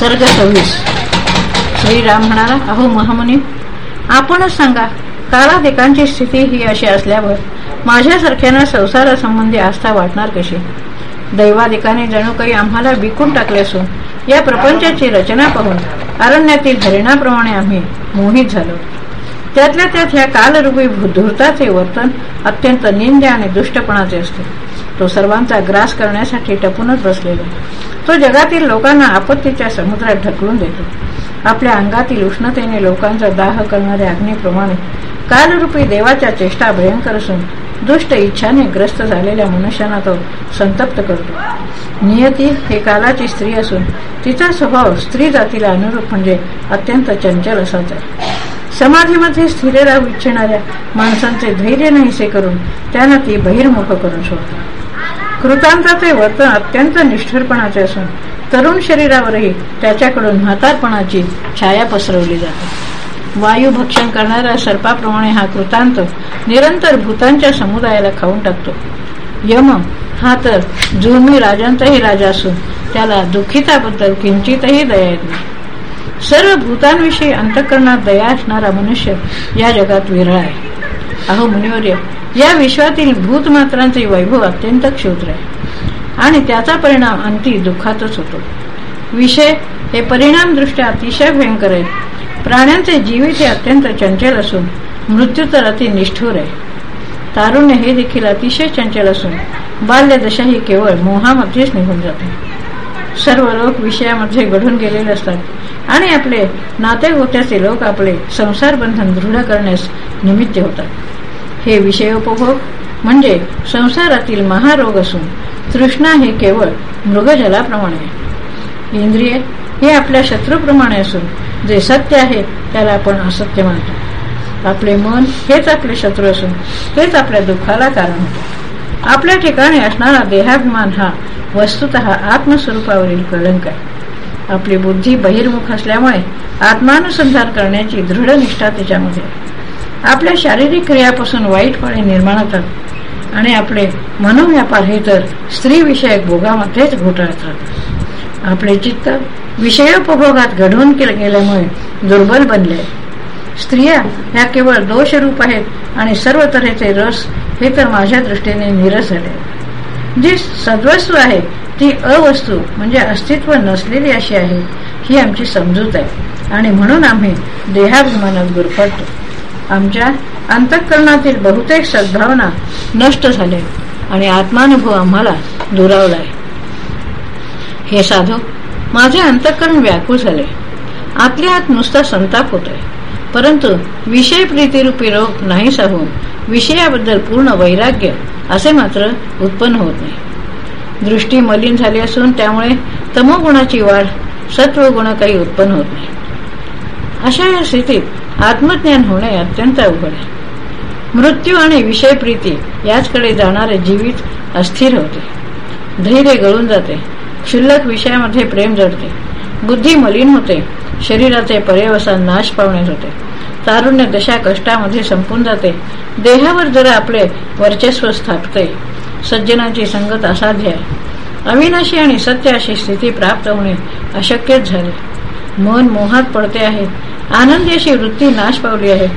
सर्ग सव्वीस श्रीराम म्हणाला अहो महामुनी आपणच सांगा काळाधिकांची स्थिती ही अशी असल्यावर माझ्यासारख्यांना संसारासंबंधी आस्था वाटणार कशी? दैवाधिकाने जणू काही आम्हाला विकून टाकले असून या प्रपंचाची रचना पाहून अरण्यातील हरिणाप्रमाणे आम्ही मोहित झालो. त्यातल्या त्यात ह्या कालरूपी धूर्ताचे वर्तन अत्यंत निंद्य आणि दुष्टपणाचे असते. तो सर्वांचा ग्रास करण्यासाठी टपूनच बसलेला. तो जगातील लोकांना आपत्तीच्या समुद्रात ढकलून देतो. आपल्या अंगातील उष्णतेने लोकांचा दाह करणाऱ्या अग्निप्रमाणे कालरूपी देवाच्या चेष्टा भयंकर असून दुष्ट इच्छाने ग्रस्त झालेल्या मनुष्याना तो संतप्त करतो. नियती हे कालाची स्त्री असून तिचा स्वभाव स्त्री जातीला अनुरूप म्हणजे अत्यंत चंचल असाच आहे. समाधीमध्ये स्थिर राहू इच्छिणाऱ्या माणसांचे धैर्य नाहीसे करून त्यांना ती बहिर्मुख करून सोडतात. कृतांताचे वर्तन अत्यंत निष्ठुरपणाचे असून तरुण शरीरावरही त्याच्याकडून म्हातारपणाची छाया पसरवली जाते. वायू भक्षण करणाऱ्या सर्पाप्रमाणे हा कृतांत निरंतर भूतांच्या समुदायाला खाऊन टाकतो. यम हा तर जुर्मी राजांचाही राजा असून त्याला दुःखिताबद्दल किंचितही दया येत नाही. सर्व भूतांविषयी अंतकरणात दया असणारा मनुष्य या जगात विरळ आहे. अहो मुनिवर्य या विश्वातील भूतमात्रांचे वैभव अत्यंत क्षुद्र आहे. आणि त्याचा परिणाम अंती दुःखातच होतो. विषय हे परिणामदृष्ट्या अतिशय भयंकर आहेत प्राण्यांचे जीवित हे अत्यंत चंचल असून मृत्यू तर अति निष्ठूर आहे. तारुण्य हे देखील अतिशय चंचल असून बाल्यदशा ही केवळ मोहामध्येच निघून जाते. सर्व लोक विषयामध्ये घडून गेलेले असतात. आणि आपले नातेगोत्याचे लोक आपले संसार बंधन दृढ करण्यास निमित्त होतात. हे विषयोपभोग म्हणजे संसारातील महारोग असून तृष्णा हे केवळ मृगजलाप्रमाणे. आहे इंद्रिय हे आपल्या शत्रूप्रमाणे असून जे सत्य आहे त्याला आपण असत्य मानतो. आपले मन हेच आपले शत्रू असून तेच आपल्या दुःखाला कारण होते. आपल्या ठिकाणी असणारा देहाभिमान हा वस्तुत आत्मस्वरूपावरील कलंक आहे. आपली बुद्धी बहिर्मुख असल्यामुळे आत्मानुसंधान करण्याची दृढ निष्ठा तिच्यामध्ये आपल्या शारीरिक क्रियापासून वाईट फळे निर्माण होतात. आणि आपले मनोव्यापार हे तर स्त्रीविषयक भोगामध्येच घोटाळतात आपले चित्त विषयोपभोगात घडवून गेल्यामुळे दुर्बल बनले. स्त्रिया ह्या केवळ दोषरूप आहेत आणि सर्व तऱ्हेचे रस हे तर माझ्या दृष्टीने निरस झाले. जी सद्वस्तू आहे ती अवस्तू म्हणजे अस्तित्व नसलेली अशी आहे ही आमची समजूत आहे. आणि म्हणून आम्ही देहाभिमानात गुरफडतो आमच्या अंतःकरणातील बहुतेक सद्भावना नष्ट झाल्या आणि आत्मानुभव आम्हाला दुरावलाय. हे साधू माझे अंतःकरण व्याकुळ झाले. आतल्या आत नुसता संताप होतोय. परंतु विषय प्रीतीरूपी रोग नाही साहून विषयाबद्दल पूर्ण वैराग्य असे मात्र उत्पन्न होत नाही. दृष्टी मलिन झाली असून त्यामुळे तमोगुणाची वाढ सत्वगुण काही उत्पन्न होत नाही. अशा या स्थितीत आत्मज्ञान होणे अत्यंत अवघड आहे. मृत्यू आणि विषय प्रीती याचकडे जाणारे जीवित अस्थिर होते. धैर्य गळून जाते. क्षुल्लक विषयामध्ये प्रेम जडते. बुद्धी मलिन होते. शरीराचे पर्यवसान नाश पावण्यात होते. तारुण्य दशा कष्टामध्ये संपून जाते. देहावर जरा आपले वर्चस्व स्थापते. सज्जनाची संगत असाध्य आहे. अविनाशी आणि सत्य अशी स्थिती प्राप्त होणे अशक्यच झाले. मन मोहात पडते आहे. आनंदी अशी वृत्ती नाश पावली आहे.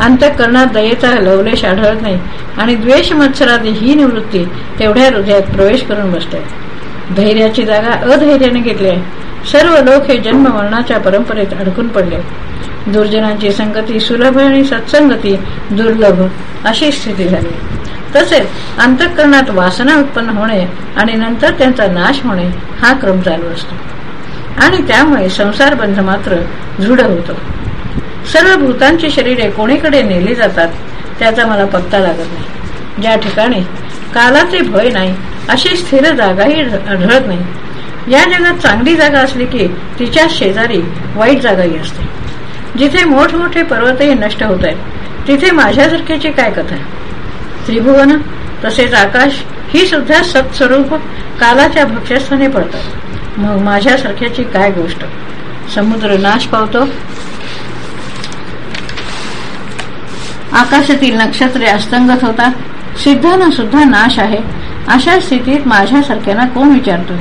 अंतकरणात दयेचा लवलेश आढळत नाही आणि द्वेष मत्सरादी ही निवृत्ती तेवढ्या हृदयात प्रवेश करून बसते. धैर्याची जागा अधैर्याने घेतली आहे. सर्व लोक हे जन्म मरणाच्या परंपरेत अडकून पडले. दुर्जनांची संगती सुलभ आणि सत्संगती दुर्लभ अशी स्थिती झाली. तसेच अंतःकरणात वासना उत्पन्न होणे आणि नंतर त्यांचा नाश होणे हा क्रम चालू असतो. आणि त्यामुळे संसार बंध मात्र दृढ होतो. सर्व भूतांची शरीरे कोणीकडे नेली जातात त्याचा मला पत्ता लागत नाही. ज्या ठिकाणी कालाचे भय नाही अशी स्थिर जागाही आढळत नाही. या जगात चांगली जागा असली की तिच्या शेजारी वाईट जागाही असते. जिथे मोठमोठे पर्वतही नष्ट होत आहेत तिथे माझ्यासारख्याची काय कथा त्रिभुवन तसेच आकाश ही सुद्धा सत्स्वरूप कालाच्या भक्षस्थाने पडतात. मग माझ्यासारख्याची काय गोष्ट? समुद्र नाश पावतो? आकाशातील नक्षत्रे अस्तंगत होतात. सिद्धांना सुद्धा नाश आहे. अशा स्थितीत माझ्यासारख्याला कोण विचारतोय?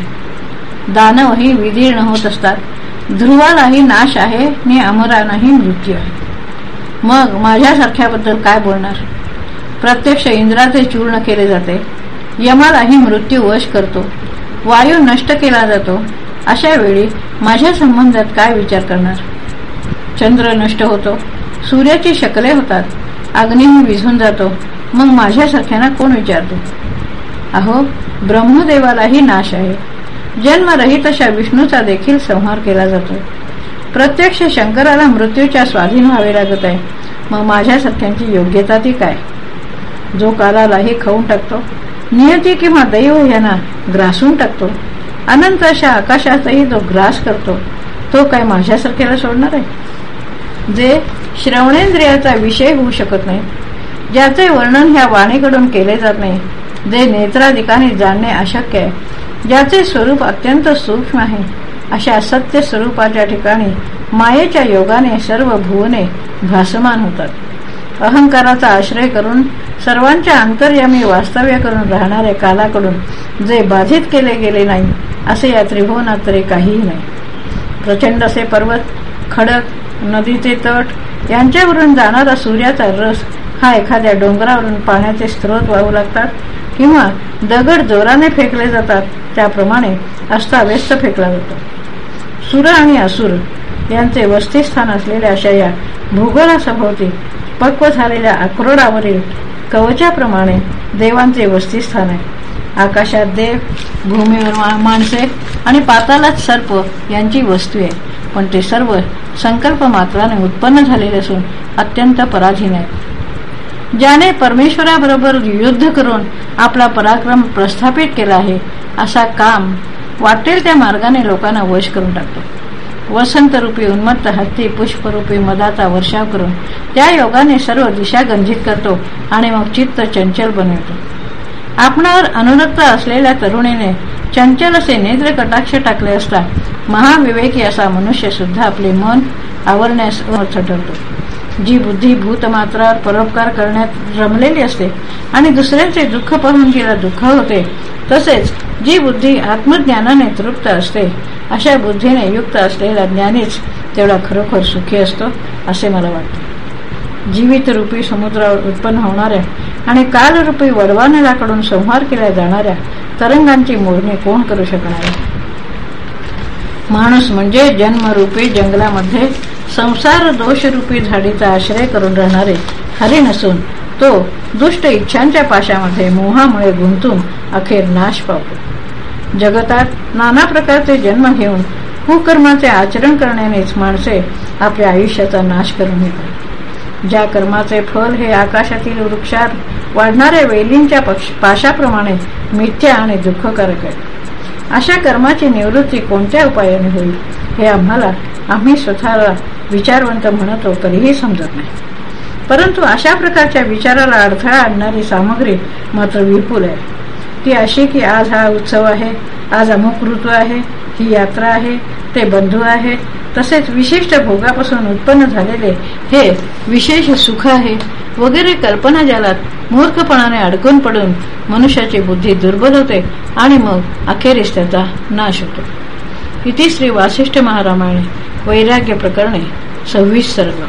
दानवही विदीर्ण होत असतात. ध्रुवालाही नाश आहे. आणि अमरानाही मृत्यू आहे. मग माझ्यासारख्याबद्दल काय बोलणार? प्रत्यक्ष इंद्राचे चूर्ण केले जाते. यमालाही मृत्यू वश करतो. वायू नष्ट केला जातो. अशा वेळी माझ्या संबंधात काय विचार करणार? चंद्र नष्ट होतो. सूर्याची शकले होतात. अग्निही विझून जातो. मग माझ्यासारख्यांना कोण विचारतो? अहो ब्रह्मदेवालाही नाश आहे. जन्मरहित अशा विष्णूचा देखील संहार केला जातो. प्रत्यक्ष शंकराला मृत्यूच्या स्वाधीन व्हावे लागत आहे. मग माझ्यासारख्यांची योग्यता ती काय? जो कालालाही खाऊन टाकतो. नियती किंवा दैव यांना ग्रासून टाकतो. अनंत अशा आकाशातही जो ग्रास करतो. तो काय माझ्यासारख्याला सोडणार आहे? जे श्रवणेंद्रियाचा विषय होऊ शकत नाही ज्याचे वर्णन ह्या वाणीकडून केले जात नाही जे नेत्राधिकाने जाणणे अशक्य आहे ज्याचे स्वरूप अत्यंत सूक्ष्म आहे अशा सत्य स्वरूपाच्या ठिकाणी मायेच्या योगाने सर्व भुवने भासमान होतात. अहंकाराचा आश्रय करून सर्वांच्या अंतर्यामी वास्तव्य करून राहणाऱ्या कालाकडून जे बाधित केले गेले नाही असे या त्रिभुवनात तरी काहीही नाही. प्रचंड असे पर्वत खडक नदीचे तट यांच्यावरून जाणारा सूर्याचा रस हा एखाद्या डोंगरावरून पाण्याचे स्रोत वाहू लागतात किंवा दगड जोराने फेकले जातात त्याप्रमाणे अस्ताव्यस्त फेकला जातो. सुर आणि असुर यांचे वस्तीस्थान असलेल्या अशा या भूगोलासभोवती पक्व झालेल्या अक्रोडावरील कवचाप्रमाणे देवांचे वस्तीस्थान आहे. आकाशात देव भूमीवर माणसे आणि पातालात सर्प यांची वस्तू आहे. पण ते सर्व संकल्प मात्राने उत्पन्न झालेले असून अत्यंत पराधीन आहे ज्याने परमेश्वराबरोबर युद्ध करून आपला पराक्रम प्रस्थापित केला आहे असा काम वाटेल त्या मार्गाने लोकांना वश करून टाकतो. वसंत रूपी उन्मत्त हत्ती पुष्परूपी मदाचा वर्षाव करून त्या योगाने सर्व दिशा गंजित करतो आणि मग चित्त चंचल बनवतो. आपणावर अनुरक्त असलेल्या तरुणीने चंचल असे नेत्र कटाक्ष टाकले असता महाविवेकी असा मनुष्य सुद्धा आपले मन आवरण्यास समर्थ ठरतो जी बुद्धी भूतमात्रावर परोपकार करण्यात रमलेली असते आणि दुसऱ्यांचे दुःख पाहून तिला दुःख होते तसेच जी बुद्धी आत्मज्ञानाने तृप्त असते अशा बुद्धीने युक्त असलेला ज्ञानीच तेवढा खरोखर सुखी असतो असे मला वाटते. जीवित रूपी समुद्रावर उत्पन्न होणाऱ्या आणि कालरूपी वडवानळाकडून संहार केल्या जाणाऱ्या तरंगांची मोडणी कोण करू शकणार? आहे माणूस म्हणजे जन्मरूपी जंगलामध्ये संसार दोषरूपी झाडीचा आश्रय करून राहणारे हरिण असून तो दुष्ट इच्छांच्या पाशामध्ये मोहामुळे गुंतून अखेर नाश पावतो. जगतात नाना प्रकारचे जन्म घेऊन कुकर्माचे आचरण करण्यानेच माणसे आपल्या आयुष्याचा नाश करून येतात ज्या कर्माचे फल हे आकाशातील वृक्षात वाढणाऱ्या वेलींच्या पाशाप्रमाणे मिथ्या आणि दुःखकारक आहे. अशा कर्माची निवृत्ती कोणत्या उपायाने होईल? हे आम्हाला आम्ही स्वतःला विचारवंत म्हणतो तरीही समजत नाही. परंतु अशा प्रकारच्या विचाराला अडथळा आणणारी सामग्री मात्र विपुल आहे. ती अशी की आज हा उत्सव आहे आज अमुक ऋतू आहे ही यात्रा आहे ते बंधू आहेत तसेच विशिष्ट भोगापासून उत्पन्न झालेले हे विशेष सुख आहे वगैरे कल्पना जालात मूर्खपणाने अडकून पडून मनुष्याची बुद्धी दुर्बल होते आणि मग अखेरीस त्याचा नाश होतो. इथे श्री वासिष्ठ महारामाने वैराग्य प्रकरणे सव्वीस सर्ग.